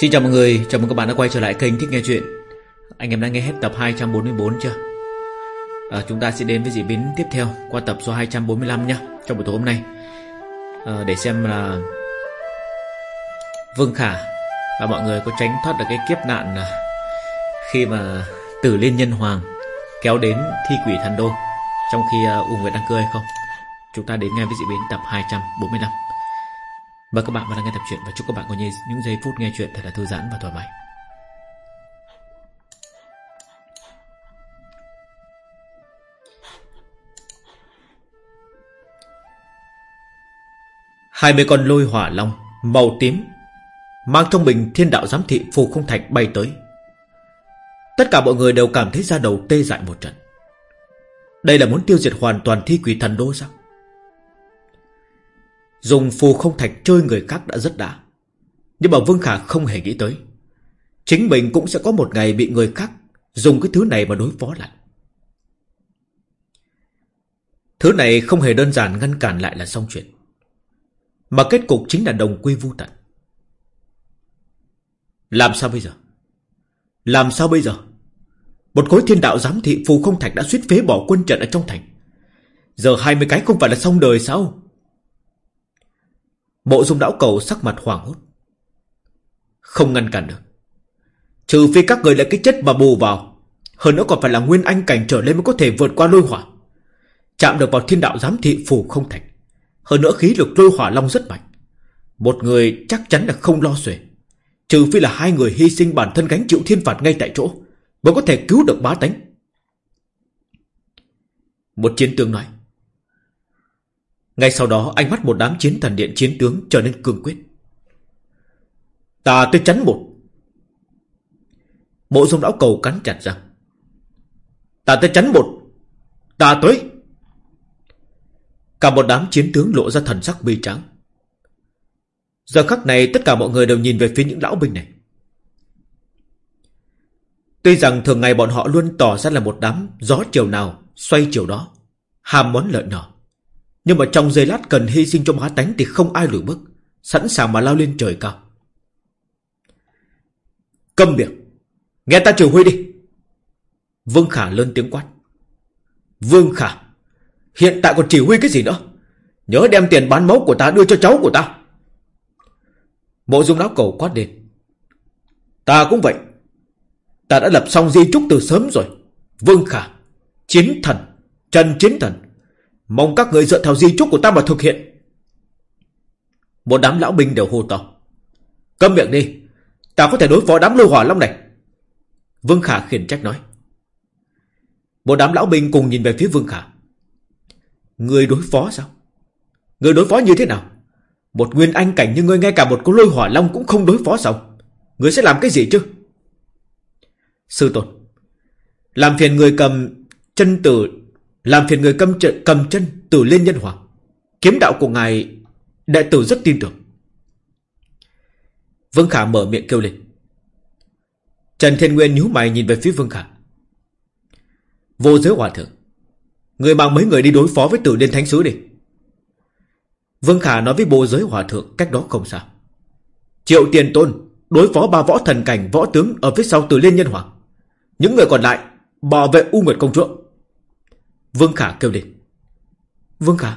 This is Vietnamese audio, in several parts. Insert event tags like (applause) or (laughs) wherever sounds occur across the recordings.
Xin chào mọi người, chào mừng các bạn đã quay trở lại kênh Thích Nghe Chuyện. Anh em đã nghe hết tập 244 chưa? À, chúng ta sẽ đến với diễn biến tiếp theo qua tập số 245 nhé Trong buổi tối hôm nay. À, Để xem là Vương Khả và mọi người có tránh thoát được cái kiếp nạn Khi mà Tử Liên Nhân Hoàng kéo đến thi quỷ thần đô Trong khi à, U Nguyệt đang cười hay không? Chúng ta đến nghe với diễn biến tập 245 Mời các bạn vào nghe tập truyện và chúc các bạn có những giây phút nghe chuyện thật là thư giãn và thoải mái. Hai mươi con lôi hỏa long màu tím mang trong mình thiên đạo giám thị phù không thạch bay tới. Tất cả mọi người đều cảm thấy da đầu tê dại một trận. Đây là muốn tiêu diệt hoàn toàn thi quỷ thần đô sao? Dùng phù không thạch chơi người khác đã rất đã. Nhưng mà Vương Khả không hề nghĩ tới. Chính mình cũng sẽ có một ngày bị người khác Dùng cái thứ này mà đối phó lại. Thứ này không hề đơn giản ngăn cản lại là xong chuyện. Mà kết cục chính là đồng quy vu tận. Làm sao bây giờ? Làm sao bây giờ? Một khối thiên đạo giám thị phù không thạch đã suýt phế bỏ quân trận ở trong thành. Giờ hai mươi cái không phải là xong đời sao? Bộ dung đảo cầu sắc mặt hoảng hốt. Không ngăn cản được. Trừ phi các người lại cái chết mà bù vào. Hơn nữa còn phải là nguyên anh cảnh trở lên mới có thể vượt qua lôi hỏa. Chạm được vào thiên đạo giám thị phù không thành. Hơn nữa khí lực lôi hỏa long rất mạnh. Một người chắc chắn là không lo xuể. Trừ phi là hai người hy sinh bản thân gánh chịu thiên phạt ngay tại chỗ. Mới có thể cứu được bá tánh. Một chiến tướng nói. Ngay sau đó ánh mắt một đám chiến thần điện chiến tướng trở nên cương quyết. Ta tới chắn một. Mộ dung lão cầu cắn chặt răng. Ta tới chắn một. Ta tới. Cả một đám chiến tướng lộ ra thần sắc bi trắng. Giờ khắc này tất cả mọi người đều nhìn về phía những lão binh này. Tuy rằng thường ngày bọn họ luôn tỏ ra là một đám gió chiều nào xoay chiều đó, ham món lợi nhỏ. Nhưng mà trong giây lát cần hy sinh cho má tánh Thì không ai lùi bước. Sẵn sàng mà lao lên trời cao. Câm miệng. Nghe ta chỉ huy đi. Vương Khả lớn tiếng quát. Vương Khả, Hiện tại còn chỉ huy cái gì nữa? Nhớ đem tiền bán máu của ta đưa cho cháu của ta. Bộ dung lão cầu quát lên. Ta cũng vậy. Ta đã lập xong di trúc từ sớm rồi. Vương Khả, Chiến thần, Trần Chiến Thần Mong các người dựa theo di trúc của ta mà thực hiện. Một đám lão binh đều hô to. Câm miệng đi. Ta có thể đối phó đám lôi hỏa long này. Vương Khả khiển trách nói. Một đám lão binh cùng nhìn về phía Vương Khả. Người đối phó sao? Người đối phó như thế nào? Một nguyên anh cảnh như ngươi, ngay cả một con lôi hỏa long cũng không đối phó sao? Người sẽ làm cái gì chứ? Sư tôn. Làm phiền người cầm chân tử làm phiền người cầm, chân, cầm chân từ lên nhân hoàng Kiếm đạo của ngài Đệ tử rất tin tưởng. Vương Khả mở miệng kêu lên. Trần Thiên Nguyên nhíu mày nhìn về phía Vương Khả. Vô giới hòa thượng Người mang mấy người đi đối phó với tử liên thánh sứ đi. Vương Khả nói với bố giới hòa thượng Cách đó không sao Triệu tiền tôn Đối phó ba võ thần cảnh võ tướng Ở phía sau tử liên nhân hoàng Những người còn lại Bảo vệ U Nguyệt Công Chúa. Vương Khả kêu lên. Vương Khả.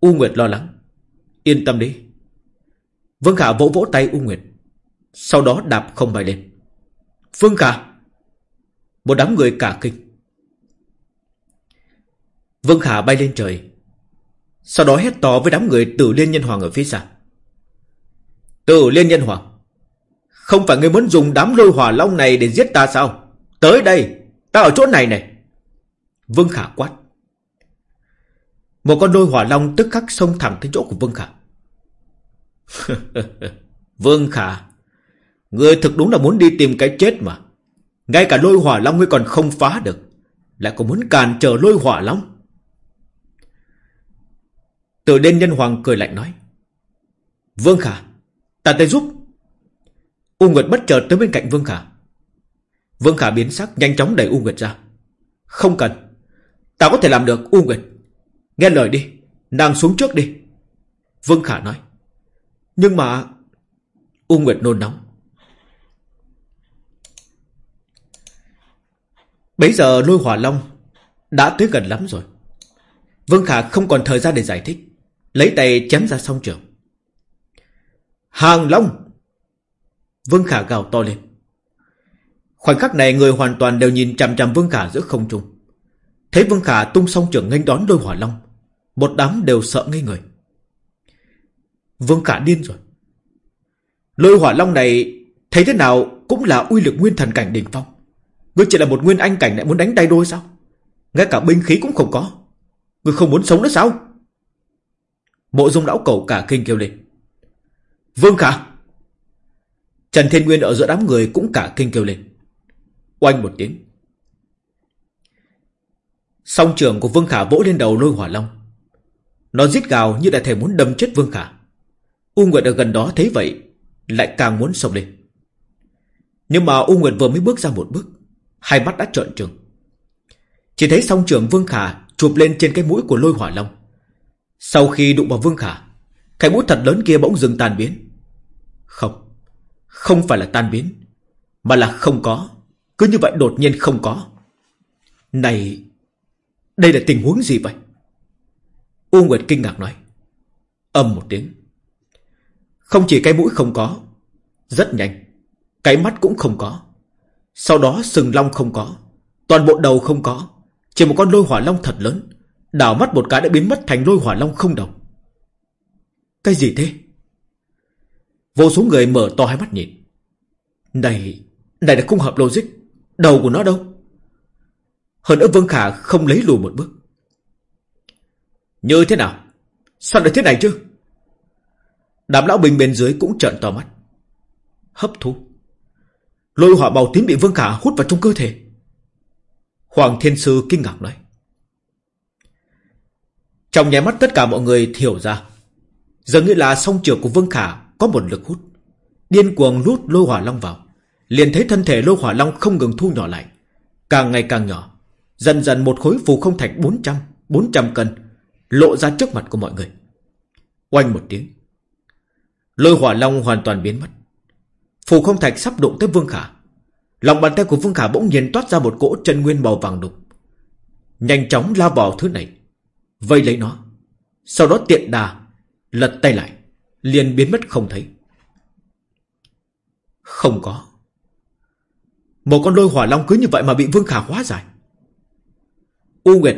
U Nguyệt lo lắng. Yên tâm đi. Vương Khả vỗ vỗ tay U Nguyệt. Sau đó đạp không bay lên. Vương Khả. Một đám người cả kinh. Vương Khả bay lên trời. Sau đó hét to với đám người tử liên nhân hoàng ở phía xa. Tử liên nhân hoàng. Không phải người muốn dùng đám lôi hỏa long này để giết ta sao? Tới đây. Ta ở chỗ này này. Vương Khả quát. Một con đôi hỏa long tức khắc xông thẳng tới chỗ của Vương Khả. (laughs) Vương Khả, ngươi thực đúng là muốn đi tìm cái chết mà. Ngay cả lôi hỏa long ngươi còn không phá được. Lại còn muốn càn trở lôi hỏa long. Từ đen nhân hoàng cười lạnh nói. Vương Khả, ta tới giúp. U Nguyệt bất chợt tới bên cạnh Vương Khả. Vương Khả biến sắc nhanh chóng đẩy U Nguyệt ra. Không cần. Ta có thể làm được, U Nguyệt Nghe lời đi, Nàng xuống trước đi Vương Khả nói Nhưng mà, U Nguyệt nôn nóng. Bấy giờ lôi hỏa long đã tới gần lắm rồi. Vương Khả không còn thời gian để giải thích. Lấy tay chém ra song trường. Hàng Long! Vương Khả gào to lên. Khoảnh khắc này người hoàn toàn đều nhìn chằm chằm Vương Khả giữa không trung. Thấy Vương Khả tung song trưởng nghênh đón đôi hỏa long. Một đám đều sợ ngây người. Vương Khả điên rồi. Lôi hỏa long này thấy thế nào cũng là uy lực nguyên thần cảnh đỉnh phong. Ngươi chỉ là một nguyên anh cảnh lại muốn đánh tay đôi sao? Ngay cả binh khí cũng không có. Ngươi không muốn sống nữa sao? Mộ dung lão cầu cả kinh kêu lên. Vương Khả! Trần Thiên Nguyên ở giữa đám người cũng cả kinh kêu lên. Oanh một tiếng. Song trường của Vương Khả vỗ lên đầu lôi hỏa long. Nó giết gào như đã thể muốn đâm chết Vương Khả. U Nguyệt ở gần đó thấy vậy, lại càng muốn xông lên. Nhưng mà U Nguyệt vừa mới bước ra một bước, hai mắt đã trợn trừng. Chỉ thấy song trường Vương Khả chụp lên trên cái mũi của lôi hỏa long. Sau khi đụng vào Vương Khả, cái mũi thật lớn kia bỗng dừng tan biến. Không, không phải là tan biến, mà là không có. Cứ như vậy đột nhiên không có. Này, đây là tình huống gì vậy? U Nguyệt kinh ngạc nói. Âm một tiếng. Không chỉ cái mũi không có, rất nhanh, cái mắt cũng không có. Sau đó sừng long không có, toàn bộ đầu không có, chỉ một con lôi hỏa long thật lớn, đảo mắt một cái đã biến mất thành lôi hỏa long không đầu. Cái gì thế? Vô số người mở to hai mắt nhìn. Này, này là không hợp logic. Đầu của nó đâu? Hơn nữa Vương Khả không lấy lùi một bước. Như thế nào? Sao lại thế này chứ? Đám lão bình bên dưới cũng trợn to mắt. Hấp thu. Lôi hỏa màu tím bị Vương Khả hút vào trong cơ thể. Hoàng Thiên Sư kinh ngạc nói. Trong nháy mắt tất cả mọi người hiểu ra. giờ như là song trường của Vương Khả có một lực hút. Điên cuồng lút lôi hỏa long vào. Liền thấy thân thể lôi hỏa long không ngừng thu nhỏ lại. Càng ngày càng nhỏ. Dần dần một khối phù không thạch 400, 400 cân. Lộ ra trước mặt của mọi người. Oanh một tiếng. Lôi hỏa long hoàn toàn biến mất. Phù không thạch sắp đụng tới Vương Khả. Lòng bàn tay của Vương Khả bỗng nhiên toát ra một cỗ chân nguyên màu vàng đục. Nhanh chóng lao vào thứ này. Vây lấy nó. Sau đó tiện đà. Lật tay lại. Liền biến mất không thấy. Không có. Một con lôi hỏa long cứ như vậy mà bị Vương Khả hóa giải. U Nguyệt.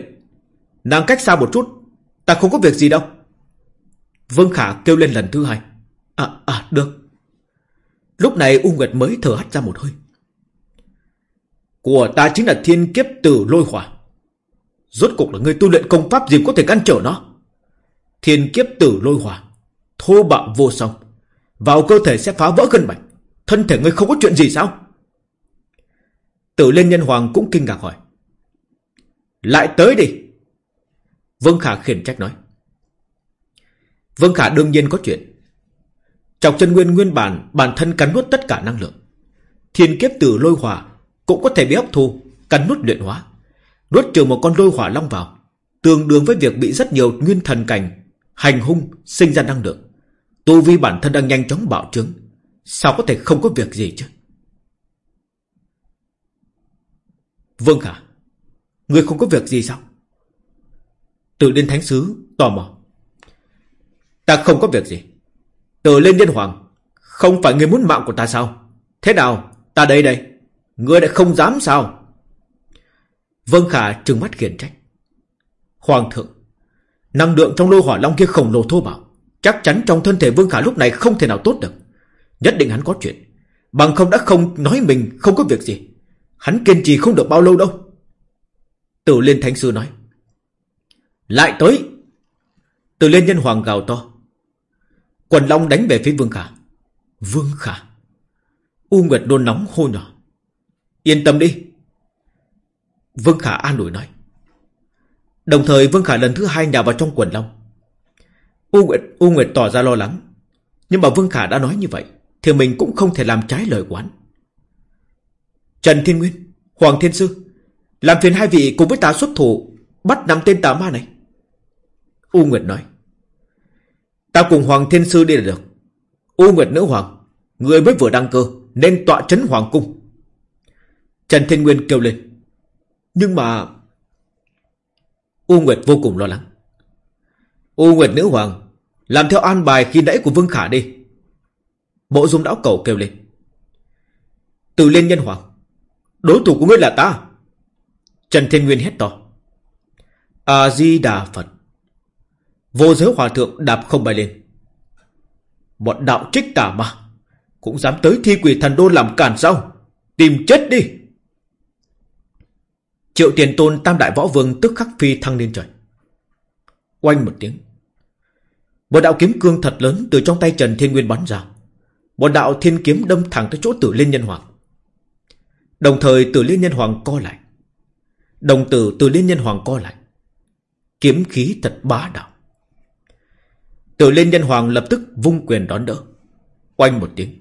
Nàng cách xa một chút. Ta không có việc gì đâu. Vương Khả kêu lên lần thứ hai. À, à, được. Lúc này U Nguyệt mới thở hắt ra một hơi. Của ta chính là thiên kiếp tử lôi hỏa. Rốt cục là người tu luyện công pháp gì có thể ngăn trở nó. Thiên kiếp tử lôi hỏa. Thô bạo vô song. Vào cơ thể sẽ phá vỡ gân mạch. Thân thể ngươi không có chuyện gì sao? Tử lên nhân hoàng cũng kinh ngạc hỏi. Lại tới đi. Vương Khả khiển trách nói. Vương Khả đương nhiên có chuyện. Chọc chân nguyên nguyên bản bản thân cắn nuốt tất cả năng lượng. Thiên kiếp tử lôi hỏa cũng có thể bị hấp thu, cắn nuốt luyện hóa. Nuốt trừ một con lôi hỏa long vào, tương đương với việc bị rất nhiều nguyên thần cảnh hành hung sinh ra năng lượng. Tu vi bản thân đang nhanh chóng bạo trướng, sao có thể không có việc gì chứ? Vương Khả, người không có việc gì sao? Tự lên thánh sứ tò mò. Ta không có việc gì. Tử lên nhân hoàng, Không phải người muốn mạng của ta sao? Thế nào? Ta đây đây. Ngươi lại không dám sao? Vân Khả trừng mắt khiển trách. Hoàng thượng, Năng lượng trong lô hỏa long kia khổng lồ thô bạo, Chắc chắn trong thân thể Vương Khả lúc này không thể nào tốt được. Nhất định hắn có chuyện. Bằng không đã không nói mình không có việc gì. Hắn kiên trì không được bao lâu đâu. Tử Liên Thánh Sư nói Lại tới Tử Liên Nhân Hoàng gào to Quần Long đánh về phía Vương Khả. Vương Khả. U Nguyệt đôn nóng hô nhỏ. Yên tâm đi. Vương Khả an ủi nói. Đồng thời Vương Khả lần thứ hai nhào vào trong quần Long. U Nguyệt, U Nguyệt tỏ ra lo lắng. Nhưng mà Vương Khả đã nói như vậy. Thì mình cũng không thể làm trái lời quán. Trần Thiên Nguyên, Hoàng Thiên Sư. Làm phiền hai vị cùng với ta xuất thủ Bắt năm tên tà ma này. U Nguyệt nói. Ta cùng Hoàng Thiên Sư đi là được. U Nguyệt Nữ Hoàng, Người mới vừa đăng cơ Nên tọa chấn hoàng cung. Trần Thiên Nguyên kêu lên. Nhưng mà U Nguyệt vô cùng lo lắng. U Nguyệt nữ hoàng Làm theo an bài khi nãy của Vương Khả đi. Bộ dung đảo cầu kêu lên. Từ liên nhân hoàng Đối thủ của ngươi là ta. Trần Thiên Nguyên hét to. A-di-đà Phật. Vô giới hòa thượng đạp không bay lên. Bọn đạo trích tà mà Cũng dám tới thi quỷ thần đô làm cản sao? Tìm chết đi. Triệu tiền tôn, tam đại võ vương tức khắc phi thăng lên trời. Oanh một tiếng. Một đạo kiếm cương thật lớn từ trong tay Trần Thiên Nguyên bắn ra. Một đạo thiên kiếm đâm thẳng tới chỗ tử liên nhân hoàng. Đồng thời tử liên nhân hoàng co lại. Đồng tử từ liên nhân hoàng co lại. Kiếm khí thật bá đạo. Từ liên nhân hoàng lập tức vung quyền đón đỡ. Oanh một tiếng.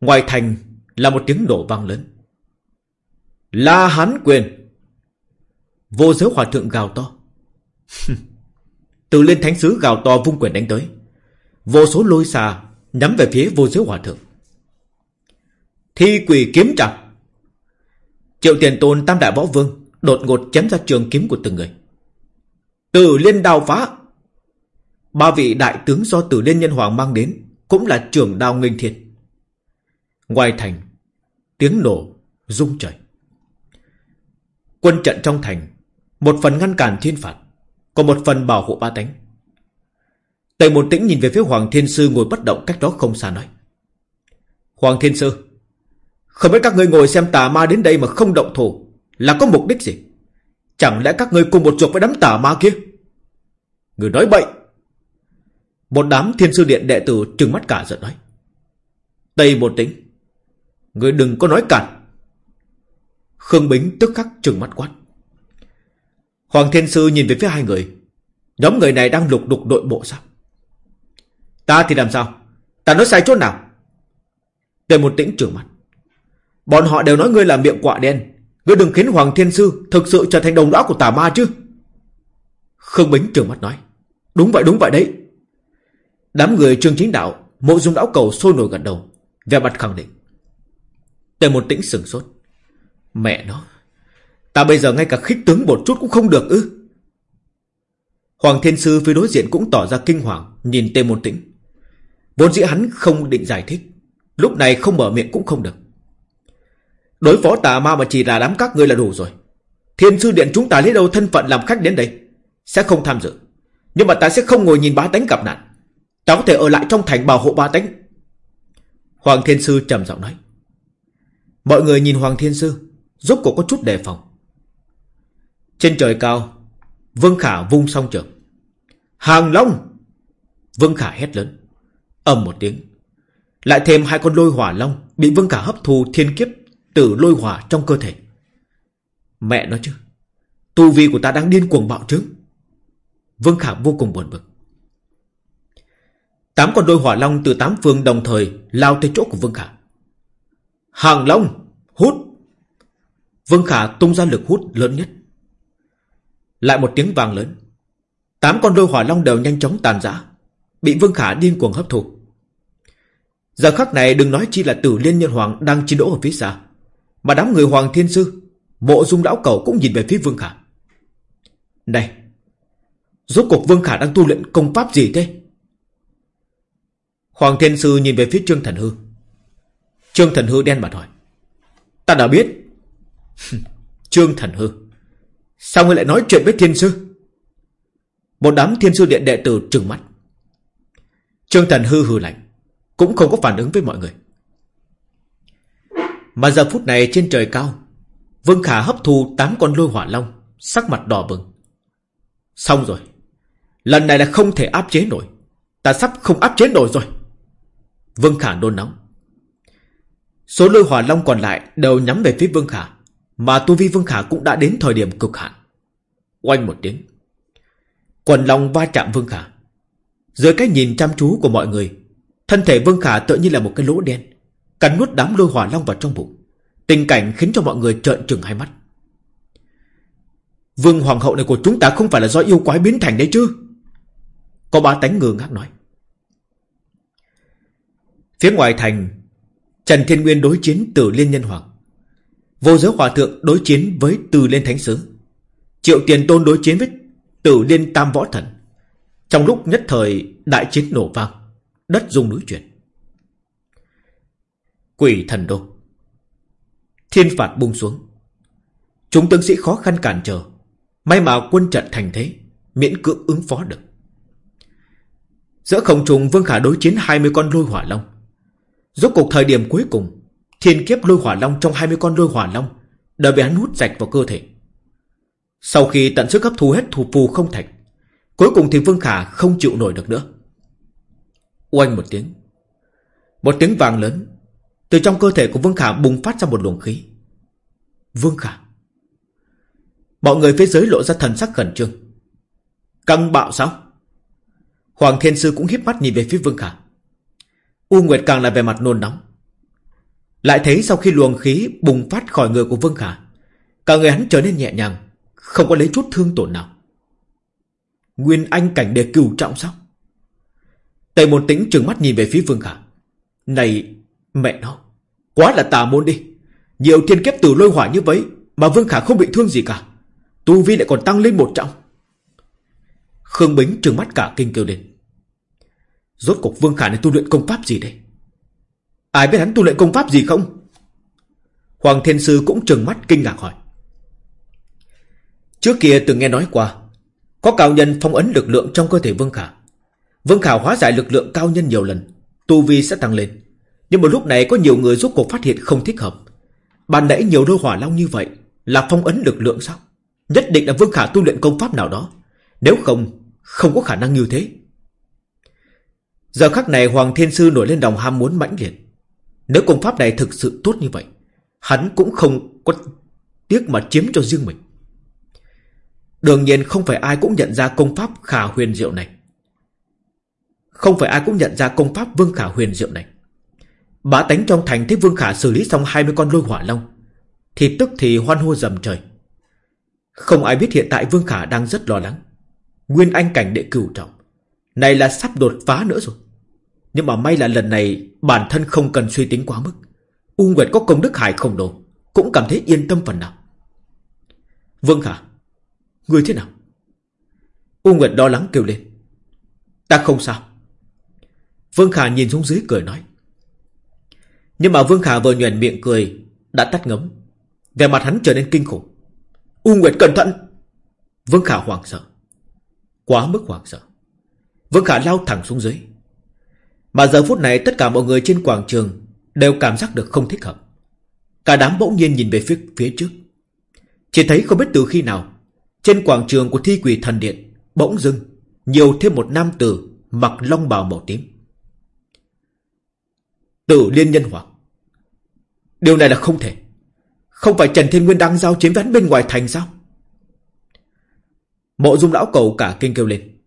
Ngoài thành là một tiếng nổ vang lớn. La hán quyền. Vô giới hòa thượng gào to. (laughs) Từ liên thánh sứ gào to vung quyền đánh tới. Vô số lôi xà Nhắm về phía vô giới hòa thượng. Thi quỷ kiếm chặt Triệu tiền tôn tam đại võ vương Đột ngột chém ra trường kiếm của từng người. Tử liên đào phá. Ba vị đại tướng do tử liên nhân hoàng mang đến Cũng là trưởng đao nghênh thiên. Ngoài thành, Tiếng nổ rung trời. Quân trận trong thành, Một phần ngăn cản thiên phạt, Còn một phần bảo hộ ba tánh. Tây một tĩnh nhìn về phía Hoàng Thiên Sư ngồi bất động cách đó không xa nói. Hoàng Thiên Sư không biết các ngươi ngồi xem tà ma đến đây mà không động thủ Là có mục đích gì Chẳng lẽ các ngươi cùng một chuột với đám tà ma kia Người nói bậy Một đám thiên sư điện đệ tử trừng mắt cả giận nói Tây một tính Người đừng có nói cản Khương Bính tức khắc trừng mắt quát. Hoàng Thiên Sư nhìn về phía hai người. Nhóm người này đang lục đục nội bộ sao? Ta thì làm sao? Ta nói sai chỗ nào? Tề một tĩnh trừng mắt. Bọn họ đều nói ngươi là miệng quạ đen. Ngươi đừng khiến Hoàng Thiên Sư thực sự trở thành đồng lõa của tà ma chứ. Khương Bính trường mắt nói. Đúng vậy đúng vậy đấy. Đám người trương chính đạo, mộ dung đảo cầu sôi nổi gật đầu. về mặt khẳng định. Tề một tĩnh sừng sốt. Mẹ nó Ta bây giờ ngay cả khích tướng một chút cũng không được ư Hoàng Thiên Sư phía đối diện cũng tỏ ra kinh hoàng Nhìn Tề Môn Tĩnh Vốn dĩ hắn không định giải thích Lúc này không mở miệng cũng không được Đối phó tà ma mà chỉ là đám các ngươi là đủ rồi. Thiên sư điện chúng ta lấy đâu thân phận làm khách đến đây? Sẽ không tham dự. Nhưng mà ta sẽ không ngồi nhìn bá tánh gặp nạn. Ta có thể ở lại trong thành bảo hộ bá tánh. Hoàng Thiên Sư trầm giọng nói. Mọi người nhìn Hoàng Thiên Sư Giúp cổ có chút đề phòng. Trên trời cao, Vương Khả vung song trường. Hàng Long! Vương Khả hét lớn. Ầm một tiếng. Lại thêm hai con lôi hỏa long Bị Vương Khả hấp thu thiên kiếp tử lôi hỏa trong cơ thể Mẹ nói chứ, Tu vi của ta đang điên cuồng bạo trướng Vương Khả vô cùng buồn bực Tám con đôi hỏa long từ tám phương đồng thời Lao tới chỗ của Vương Khả Hàng Long, Hút Vương Khả tung ra lực hút lớn nhất. Lại một tiếng vàng lớn. Tám con đôi hỏa long đều nhanh chóng tàn rã. Bị Vương Khả điên cuồng hấp thụ. Giờ khắc này đừng nói chi là tử liên nhân hoàng đang chiến đấu ở phía xa. Mà đám người hoàng thiên sư, bộ dung lão cầu cũng nhìn về phía Vương Khả. Này, rốt cuộc Vương Khả đang tu luyện công pháp gì thế? Hoàng thiên sư nhìn về phía Trương Thần Hư. Trương Thần Hư đen mặt hỏi. Ta đã biết Trương Thần Hư Sao ngươi lại nói chuyện với thiên sư Một đám thiên sư điện đệ tử trừng mắt Trương Thần Hư hừ lạnh Cũng không có phản ứng với mọi người mà giờ phút này trên trời cao Vương Khả hấp thu tám con lôi hỏa long Sắc mặt đỏ bừng Xong rồi Lần này là không thể áp chế nổi Ta sắp không áp chế nổi rồi Vương Khả nôn nóng Số lôi hỏa long còn lại đều nhắm về phía Vương Khả mà tu vi Vương Khả cũng đã đến thời điểm cực hạn. Oanh một tiếng. Quần long va chạm Vương Khả. Dưới cái nhìn chăm chú của mọi người, thân thể Vương Khả tự như là một cái lỗ đen, cắn nuốt đám lôi hỏa long vào trong bụng. Tình cảnh khiến cho mọi người trợn trừng hai mắt. Vương Hoàng hậu này của chúng ta không phải là do yêu quái biến thành đấy chứ? Có ba tánh ngơ ngác nói. Phía ngoài thành, Trần Thiên Nguyên đối chiến từ Liên Nhân Hoàng Vô giới hòa thượng đối chiến với Từ Liên Thánh Sứ Triệu Tiền Tôn đối chiến với từ Liên Tam Võ Thần Trong lúc nhất thời, đại chiến nổ vang, Đất rung núi chuyển Quỷ thần đô. Thiên phạt buông xuống. Chúng tướng sĩ khó khăn cản trở. May mà quân trận thành thế, Miễn cưỡng ứng phó được. Giữa không trùng Vương Khả đối chiến 20 con lôi hỏa long. Rốt cuộc thời điểm cuối cùng, Thiên kiếp lôi hỏa long trong 20 con lôi hỏa long Đã bị hắn hút sạch vào cơ thể. Sau khi tận sức hấp thu hết thủ phù không thành Cuối cùng thì Vương Khả không chịu nổi được nữa. Oanh một tiếng. Một tiếng vàng lớn từ trong cơ thể của Vương Khả bùng phát ra một luồng khí. Vương Khả. Mọi người phía dưới lộ ra thần sắc khẩn trương. Căng bạo sao? Hoàng Thiên Sư cũng hiếp mắt nhìn về phía Vương Khả. U Nguyệt càng là về mặt nôn nóng. Lại thấy sau khi luồng khí bùng phát khỏi người của Vương Khả, Cả người hắn trở nên nhẹ nhàng, Không có lấy chút thương tổn nào. Nguyên Anh cảnh đề cửu trọng sao? Tề một tĩnh trừng mắt nhìn về phía Vương Khả. Này mẹ nó, Quá là tà môn đi. Nhiều thiên kiếp từ lôi hỏa như vậy Mà Vương Khả không bị thương gì cả. Tu Vi lại còn tăng lên một trọng. Khương Bính trừng mắt cả kinh kêu lên. Rốt cuộc Vương Khả này tu luyện công pháp gì đây? Ai biết hắn tu luyện công pháp gì không? Hoàng Thiên Sư cũng trừng mắt kinh ngạc hỏi. Trước kia từng nghe nói qua, Có cao nhân phong ấn lực lượng trong cơ thể Vương Khả. Vương Khả hóa giải lực lượng cao nhân nhiều lần, Tu Vi sẽ tăng lên. Nhưng một lúc này có nhiều người rốt cuộc phát hiện không thích hợp. Ban nãy nhiều đôi hỏa long như vậy Là phong ấn lực lượng sao? Nhất định là Vương Khả tu luyện công pháp nào đó. Nếu không Không có khả năng như thế. Giờ khắc này Hoàng Thiên Sư nổi lên đồng ham muốn mãnh liệt. Nếu công pháp này thực sự tốt như vậy, Hắn cũng không có tiếc mà chiếm cho riêng mình. Đương nhiên không phải ai cũng nhận ra công pháp khả huyền diệu này. Không phải ai cũng nhận ra công pháp vương khả huyền diệu này. Bá tánh trong thành thấy vương khả xử lý xong 20 con lôi hỏa long, Thì tức thì hoan hô dầm trời. Không ai biết hiện tại vương khả đang rất lo lắng. Nguyên anh cảnh đệ cửu trọng, Này là sắp đột phá nữa rồi. Nhưng mà may là lần này Bản thân không cần suy tính quá mức. U Nguyệt có công đức hải không đồ, Cũng cảm thấy yên tâm phần nào. Vương Khả Người thế nào? U Nguyệt lo lắng kêu lên. Ta không sao. Vương Khả nhìn xuống dưới cười nói. Nhưng mà Vương Khả vừa nhuền miệng cười, Đã tắt ngấm. Về mặt hắn trở nên kinh khủng. U Nguyệt cẩn thận! Vương Khả hoảng sợ. Quá mức hoảng sợ. Vương Khả lao thẳng xuống dưới. Mà giờ phút này tất cả mọi người trên quảng trường Đều cảm giác được không thích hợp. Cả đám bỗng nhiên nhìn về phía phía trước. Chỉ thấy không biết từ khi nào, Trên quảng trường của thi quỷ thần điện Bỗng dưng Nhiều thêm một nam tử Mặc long bào màu tím. Tử liên nhân hoặc Điều này là không thể. Không phải Trần Thiên Nguyên đang giao chiến với bên ngoài thành sao? Mộ dung lão cầu cả kinh kêu lên.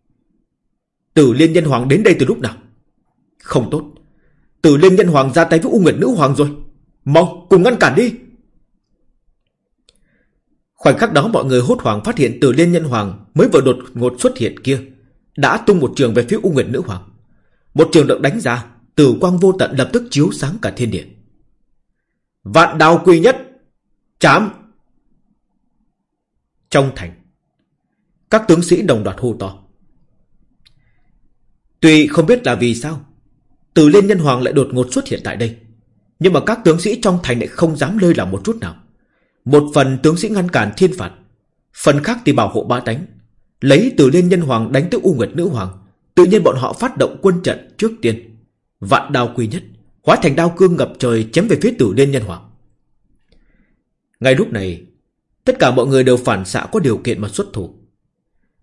Tử liên nhân hoàng đến đây từ lúc nào? Không tốt. Tử liên nhân hoàng ra tay với U Nguyệt nữ hoàng rồi. Mau, cùng ngăn cản đi. Khoảnh khắc đó mọi người hốt hoảng phát hiện Tử liên nhân hoàng Mới vừa đột ngột xuất hiện kia, Đã tung một trường về phía U Nguyệt nữ hoàng. Một trường được đánh ra Tử quang vô tận lập tức chiếu sáng cả thiên địa. Vạn đào quy nhất, Chám. Trong thành, Các tướng sĩ đồng loạt hô to. Tuy không biết là vì sao, Từ Liên Nhân Hoàng lại đột ngột xuất hiện tại đây, Nhưng mà các tướng sĩ trong thành lại không dám lơi là một chút nào. Một phần tướng sĩ ngăn cản thiên phạt, Phần khác thì bảo hộ ba tánh, Lấy từ Liên Nhân Hoàng đánh tới U Nguyệt Nữ Hoàng, Tự nhiên bọn họ phát động quân trận trước tiên. Vạn đao quy nhất. Hóa thành đao cương ngập trời chém về phía tử Liên Nhân Hoàng. Ngay lúc này, Tất cả mọi người đều phản xạ có điều kiện mà xuất thủ.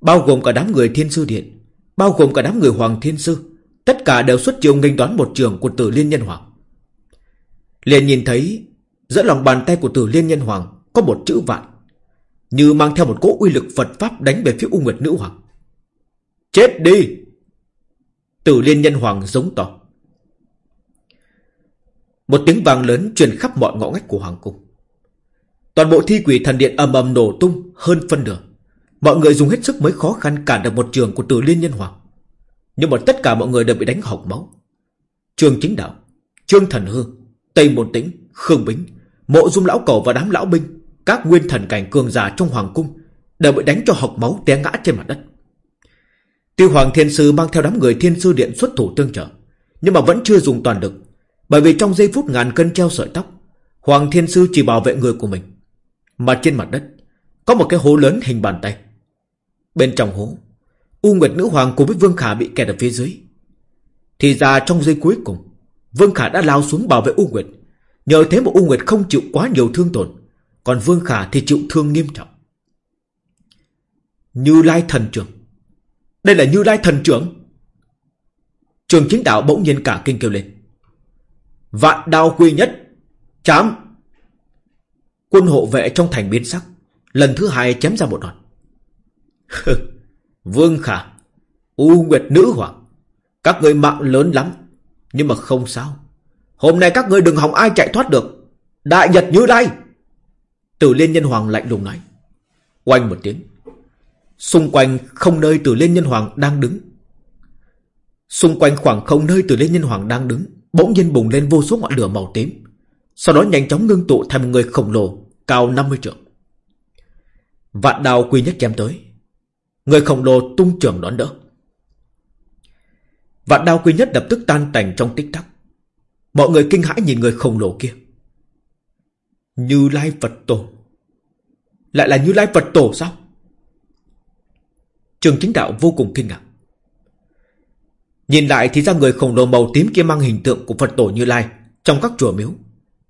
Bao gồm cả đám người thiên sư điện, Bao gồm cả đám người Hoàng Thiên Sư, Tất cả đều xuất chiêu nghênh đón một trường của tử Liên Nhân Hoàng. Liền nhìn thấy, Giữa lòng bàn tay của tử Liên Nhân Hoàng Có một chữ vạn, Như mang theo một cỗ uy lực Phật Pháp đánh về phía U Nguyệt Nữ Hoàng. Chết đi! Tử Liên Nhân Hoàng giống to. Một tiếng vàng lớn truyền khắp mọi ngõ ngách của Hoàng Cung Toàn bộ thi quỷ thần điện ầm ầm nổ tung hơn phân nửa Mọi người dùng hết sức mới khó khăn cản được một trường của tử liên nhân hoàng. Nhưng mà tất cả mọi người đều bị đánh hỏng máu. Trường chính đạo, Trương Thần hương, Tây Môn Tĩnh Khương Bính Mộ Dung Lão Cầu và đám lão binh Các nguyên thần cảnh cường giả trong Hoàng Cung Đều bị đánh cho học máu té ngã trên mặt đất Tiêu Hoàng Thiên Sư mang theo đám người Thiên Sư Điện xuất thủ tương trợ Nhưng mà vẫn chưa dùng toàn lực bởi vì trong giây phút ngàn cân treo sợi tóc, Hoàng Thiên Sư chỉ bảo vệ người của mình. Mà trên mặt đất, Có một cái hố lớn hình bàn tay. Bên trong hố, U Nguyệt Nữ Hoàng cùng với Vương Khả bị kẹt ở phía dưới. Thì ra trong giây cuối cùng, Vương Khả đã lao xuống bảo vệ U Nguyệt. Nhờ thế mà U Nguyệt không chịu quá nhiều thương tổn, Còn Vương Khả thì chịu thương nghiêm trọng. Như Lai Thần Trưởng. Đây là Như Lai Thần Trưởng. Trường chính đạo bỗng nhiên cả kinh kêu lên. Vạn đao quy nhất. Chám. Quân hộ vệ trong thành biến sắc. Lần thứ hai chém ra một đòn Vương Khả. U Nguyệt Nữ Hoàng Các người mạng lớn lắm, Nhưng mà không sao. Hôm nay các người đừng hòng ai chạy thoát được. Đại Nhật Như đây Tử Liên Nhân Hoàng lạnh lùng nói. Oanh một tiếng. Xung quanh không nơi Tử Liên Nhân Hoàng đang đứng. Xung quanh khoảng không nơi Tử Liên Nhân Hoàng đang đứng. Bỗng nhiên bùng lên vô số ngọn lửa màu tím. Sau đó nhanh chóng ngưng tụ thành một người khổng lồ, Cao 50 trượng. Vạn đào quy nhất chém tới. Người khổng lồ tung trường đón đỡ. Vạn đao quy nhất lập tức tan tành trong tích tắc. Mọi người kinh hãi nhìn người khổng lồ kia. Như Lai Phật Tổ. Lại là Như Lai Phật Tổ sao? Trường chính đạo vô cùng kinh ngạc. Nhìn lại thì ra người khổng lồ màu tím kia mang hình tượng của Phật Tổ Như Lai Trong các chùa miếu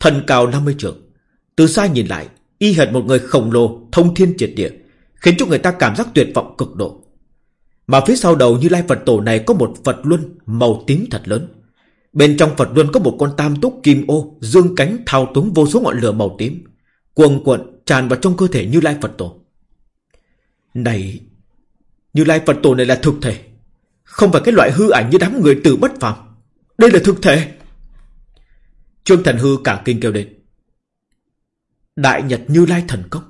Thần cao 50 trượng. Từ xa nhìn lại, Y hệt một người khổng lồ thông thiên triệt địa, Khiến cho người ta cảm giác tuyệt vọng cực độ. Mà phía sau đầu Như Lai Phật Tổ này có một Phật Luân màu tím thật lớn. Bên trong Phật Luân có một con tam túc kim ô, Dương cánh, thao túng vô số ngọn lửa màu tím Cuồng cuộn tràn vào trong cơ thể Như Lai Phật Tổ. Này, Như Lai Phật Tổ này là thực thể. Không phải cái loại hư ảnh như đám người tự bất phàm. Đây là thực thể. Trương Thần Hư cả kinh kêu lên. Đại Nhật Như Lai Thần Cốc.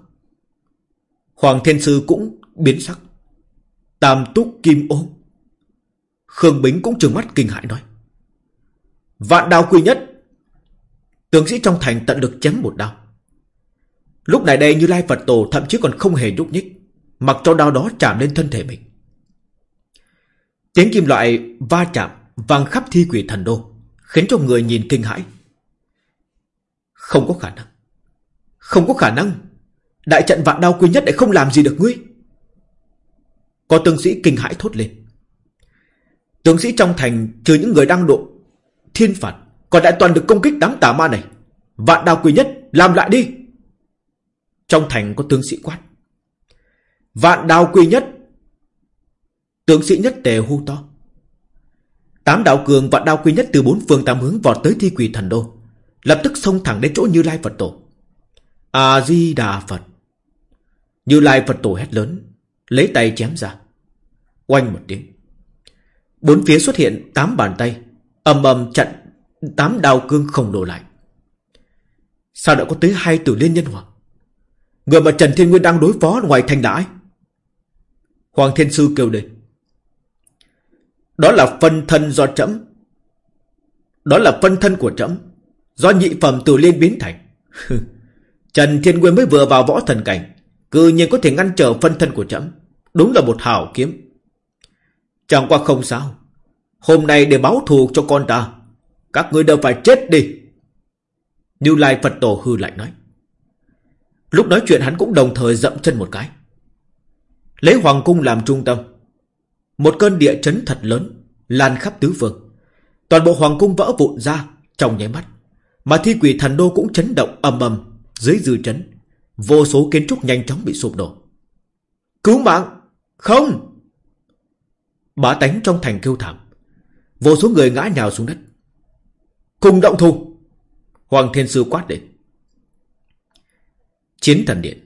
Hoàng Thiên Sư cũng biến sắc. Tam túc kim ô. Khương Bính cũng trừng mắt kinh hãi nói. Vạn đao quy nhất. Tướng sĩ trong thành tận lực chém một đao. Lúc này đây như Lai Phật Tổ thậm chí còn không hề nhúc nhích. Mặc cho đao đó chạm lên thân thể mình. Tiếng kim loại va chạm vang khắp thi quỷ thần đô, Khiến cho người nhìn kinh hãi. Không có khả năng. Không có khả năng. Đại trận vạn đao quy nhất lại không làm gì được ngươi. Có tướng sĩ kinh hãi thốt lên. Tướng sĩ trong thành Trừ những người đang độ Thiên phạt, Còn đại toàn được công kích đám tà ma này. Vạn đao quy nhất, làm lại đi. Trong thành có tướng sĩ quát. Vạn đao quy nhất tượng sĩ nhất tề hô to Tám đạo cường và đao quy nhất từ bốn phương tám hướng vọt tới thi quỷ thần đô, Lập tức xông thẳng đến chỗ Như Lai Phật Tổ A-di-đà Phật Như Lai Phật Tổ hét lớn, Lấy tay chém ra Oanh một tiếng Bốn phía xuất hiện tám bàn tay, ầm ầm chặn tám đao cương khổng lồ lại. Sao đã có tới hai tử liên nhân hòa Người mà Trần Thiên Nguyên đang đối phó ngoài thành đã ai? Hoàng Thiên Sư kêu lên. Đó là phân thân do trẫm Đó là phân thân của trẫm Do nhị phẩm tử liên biến thành. (laughs) Trần Thiên Nguyên mới vừa vào võ thần cảnh. Cư nhiên có thể ngăn trở phân thân của trẫm Đúng là một hảo kiếm. Chẳng qua không sao. Hôm nay để báo thù cho con ta Các người đều phải chết đi Như Lai Phật Tổ hư lại nói Lúc nói chuyện hắn cũng đồng thời dậm chân một cái Lấy Hoàng Cung làm trung tâm một cơn địa chấn thật lớn, Lan khắp tứ phương. Toàn bộ Hoàng Cung vỡ vụn ra Trong nháy mắt. Mà thi quỷ thần đô cũng chấn động ầm ầm Dưới dư chấn. Vô số kiến trúc nhanh chóng bị sụp đổ. Cứu mạng! Không! Bá tánh trong thành kêu thảm. Vô số người ngã nhào xuống đất. Cùng động thủ! Hoàng Thiên Sư quát đến Chiến thần điện.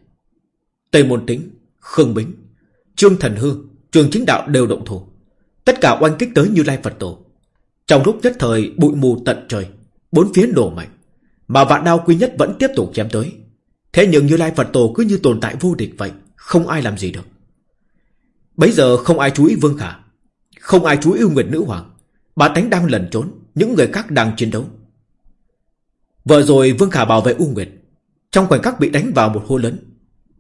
Tây Môn Tĩnh, Khương Bính, Trương Thần Hư Trường Chính Đạo đều động thủ. Tất cả oanh kích tới Như Lai Phật Tổ. Trong lúc nhất thời bụi mù tận trời, Bốn phía nổ mạnh, Mà vạn đao quý nhất vẫn tiếp tục chém tới. Thế nhưng Như Lai Phật Tổ cứ như tồn tại vô địch vậy, Không ai làm gì được. Bây giờ không ai chú ý Vương Khả, Không ai chú ý Nguyệt Nữ Hoàng, Bà tánh đang lẩn trốn, Những người khác đang chiến đấu. Vừa rồi Vương Khả bảo vệ U Nguyệt, Trong khoảnh khắc bị đánh vào một hô lớn,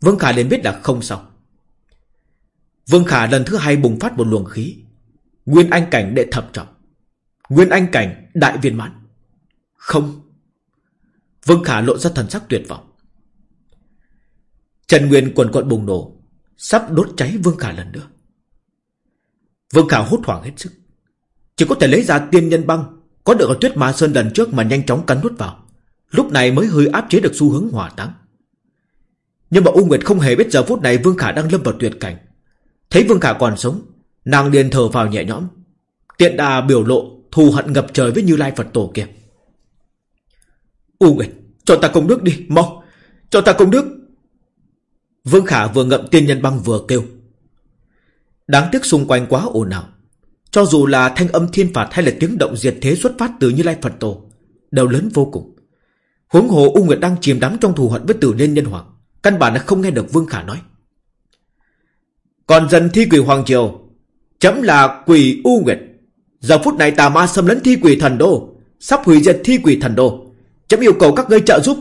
Vương Khả liền biết là không xong. Vương Khả lần thứ hai bùng phát một luồng khí. Nguyên Anh Cảnh đệ thập trọng. Nguyên Anh Cảnh đại viên mãn. Không. Vương Khả lộ ra thần sắc tuyệt vọng. Trần Nguyên quần quận bùng nổ, Sắp đốt cháy Vương Khả lần nữa. Vương Khả hốt hoảng hết sức. Chỉ có thể lấy ra tiên nhân băng, Có được ở tuyết ma sơn lần trước mà nhanh chóng cắn nuốt vào. Lúc này mới hơi áp chế được xu hướng hỏa táng. Nhưng mà U Nguyệt không hề biết giờ phút này Vương Khả đang lâm vào tuyệt cảnh. Thấy Vương Khả còn sống, Nàng liền thở vào nhẹ nhõm. Tiện đà biểu lộ thù hận ngập trời với Như Lai Phật Tổ kia. U Nguyệt Cho ta công đức đi, mau. Cho ta công đức. Vương Khả vừa ngậm tiên nhân băng vừa kêu. Đáng tiếc xung quanh quá ồn ào. Cho dù là thanh âm thiên phạt hay là tiếng động diệt thế xuất phát từ Như Lai Phật Tổ, Đều lớn vô cùng. Huống hồ U Nguyệt đang chìm đắm trong thù hận với tử liên nhân hoàng, Căn bản là không nghe được Vương Khả nói. Còn dân thi quỷ Hoàng Triều. Chấm là quỷ U Nguyệt. Giờ phút này tà ma xâm lấn thi quỷ thần đô, Sắp hủy diệt thi quỷ thần đô. Chấm yêu cầu các ngươi trợ giúp.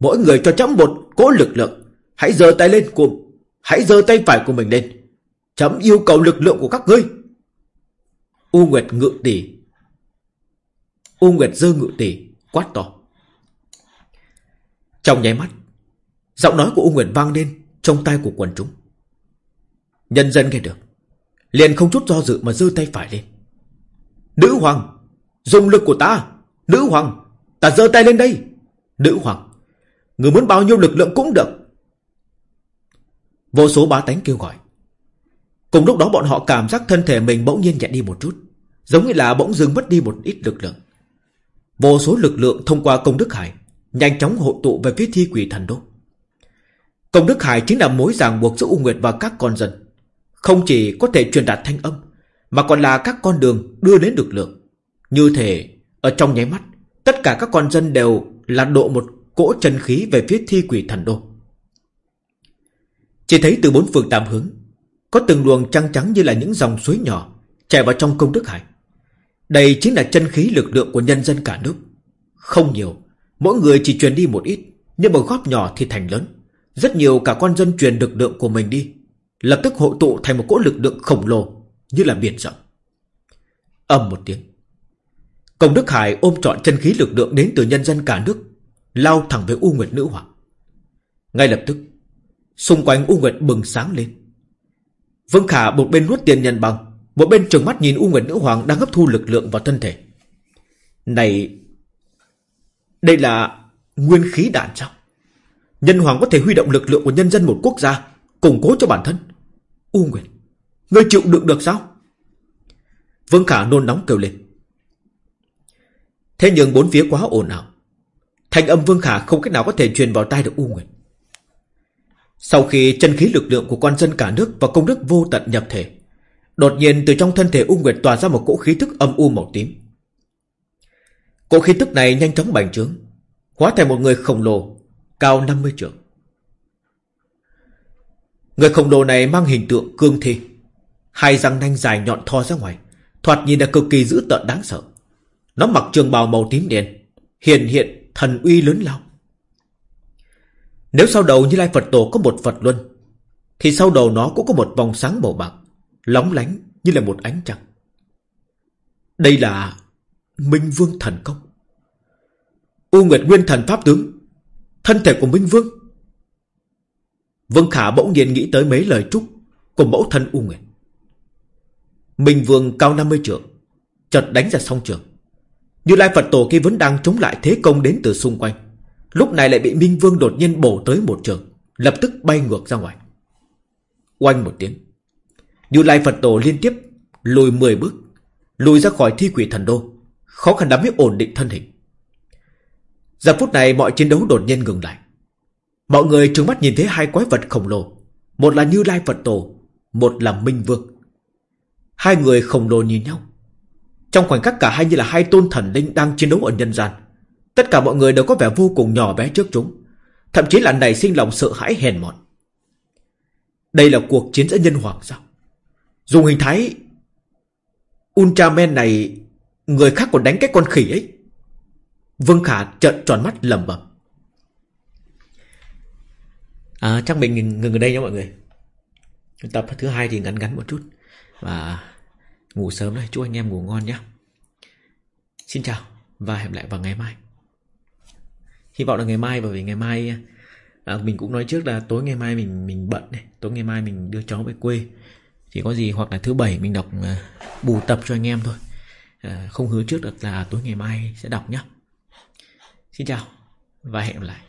Mỗi người cho chấm một cỗ lực lượng. Hãy giơ tay lên cùng Hãy giơ tay phải của mình lên. Chấm yêu cầu lực lượng của các ngươi. U Nguyệt ngự tỷ. U Nguyệt dơ ngự tỷ, Quát to. Trong nháy mắt, Giọng nói của U Nguyệt vang lên Trong tay của quần chúng. Nhân dân nghe được, Liền không chút do dự mà giơ tay phải lên. Nữ hoàng, Dùng lực của ta. Nữ hoàng, Ta giơ tay lên đây. Nữ hoàng, Người muốn bao nhiêu lực lượng cũng được. Vô số bá tánh kêu gọi. Cùng lúc đó bọn họ cảm giác thân thể mình bỗng nhiên nhẹ đi một chút, Giống như là bỗng dưng mất đi một ít lực lượng. Vô số lực lượng thông qua công đức hải, Nhanh chóng hội tụ về phía thi quỷ thần đô. Công đức hải chính là mối ràng buộc giữa U Nguyệt và các con dân. Không chỉ có thể truyền đạt thanh âm, Mà còn là các con đường đưa đến lực lượng. Như thể Ở trong nháy mắt, Tất cả các con dân đều là độ một cỗ chân khí về phía thi quỷ thần đô. Chỉ thấy từ bốn phương tám hướng, Có từng luồng trăng trắng như là những dòng suối nhỏ Chảy vào trong công đức hải. Đây chính là chân khí lực lượng của nhân dân cả nước. Không nhiều, Mỗi người chỉ truyền đi một ít, Nhưng mà góp nhỏ thì thành lớn. Rất nhiều cả con dân truyền lực lượng của mình đi Lập tức hội tụ thành một cỗ lực lượng khổng lồ, Như là biển rộng. Âm một tiếng. Công Đức Hải ôm trọn chân khí lực lượng đến từ nhân dân cả nước, Lao thẳng về U Nguyệt Nữ Hoàng. Ngay lập tức, Xung quanh U Nguyệt bừng sáng lên. Vương Khả một bên nuốt tiền nhân bằng, Một bên trừng mắt nhìn U Nguyệt Nữ Hoàng Đang hấp thu lực lượng vào thân thể. Này, Đây là nguyên khí đạn sao? Nhân Hoàng có thể huy động lực lượng của nhân dân một quốc gia, Củng cố cho bản thân. U Nguyệt Ngươi chịu đựng được sao? Vương Khả nôn nóng kêu lên. Thế nhưng bốn phía quá ồn ào. Thành âm Vương Khả không cách nào có thể truyền vào tai được U Nguyệt Sau khi chân khí lực lượng của quan dân cả nước Và công đức vô tận nhập thể, Đột nhiên từ trong thân thể U Nguyệt tỏa ra một cỗ khí thức âm u màu tím. Cỗ khí tức này nhanh chóng bành trướng, Hóa thành một người khổng lồ, Cao 50 trượng. Người khổng lồ này mang hình tượng cương thi. Hai răng nanh dài nhọn thò ra ngoài, Thoạt nhìn là cực kỳ dữ tợn đáng sợ. Nó mặc trường bào màu tím đen, Hiện hiện thần uy lớn lao. Nếu sau đầu như Lai Phật Tổ có một Phật Luân, Thì sau đầu nó cũng có một vòng sáng màu bạc, Lóng lánh như là một ánh trăng. Đây là Minh Vương Thần Công. U Nguyệt Nguyên Thần Pháp Tướng, Thân thể của Minh Vương Vương Khả bỗng nhiên nghĩ tới mấy lời chúc Của mẫu thân U Nguyệt Minh Vương cao 50 trượng, Chợt đánh ra song trường. Như Lai Phật Tổ kia vẫn đang chống lại thế công đến từ xung quanh, Lúc này lại bị Minh Vương đột nhiên bổ tới một trường, Lập tức bay ngược ra ngoài. Oanh một tiếng, Như Lai Phật Tổ liên tiếp Lùi 10 bước, Lùi ra khỏi thi quỷ thần đô, Khó khăn lắm mới ổn định thân hình. Giờ phút này mọi chiến đấu đột nhiên ngừng lại. Mọi người trừng mắt nhìn thấy hai quái vật khổng lồ. Một là Như Lai Phật Tổ, Một là Minh Vương. Hai người khổng lồ nhìn nhau. Trong khoảnh khắc cả hai như là hai tôn thần linh Đang chiến đấu ở nhân gian, Tất cả mọi người đều có vẻ vô cùng nhỏ bé trước chúng, Thậm chí là nảy sinh lòng sợ hãi hèn mọn. Đây là cuộc chiến giữa nhân hoàng sao? Dùng hình thái Ultraman này, Người khác còn đánh cái con khỉ ấy. Vương Khả trợn tròn mắt lầm bầm à, Chắc mình ngừng, ngừng ở đây nha mọi người. Tập thứ hai thì ngắn ngắn một chút. Và ngủ sớm đây Chúc anh em ngủ ngon nhé Xin chào và hẹn lại vào ngày mai. Hy vọng là ngày mai Bởi vì ngày mai à, Mình cũng nói trước là tối ngày mai mình mình bận này. Tối ngày mai mình đưa cháu về quê. Thì có gì hoặc là thứ bảy mình đọc à, bù tập cho anh em thôi. À, Không hứa trước được là tối ngày mai sẽ đọc nhé Xin chào và hẹn gặp lại.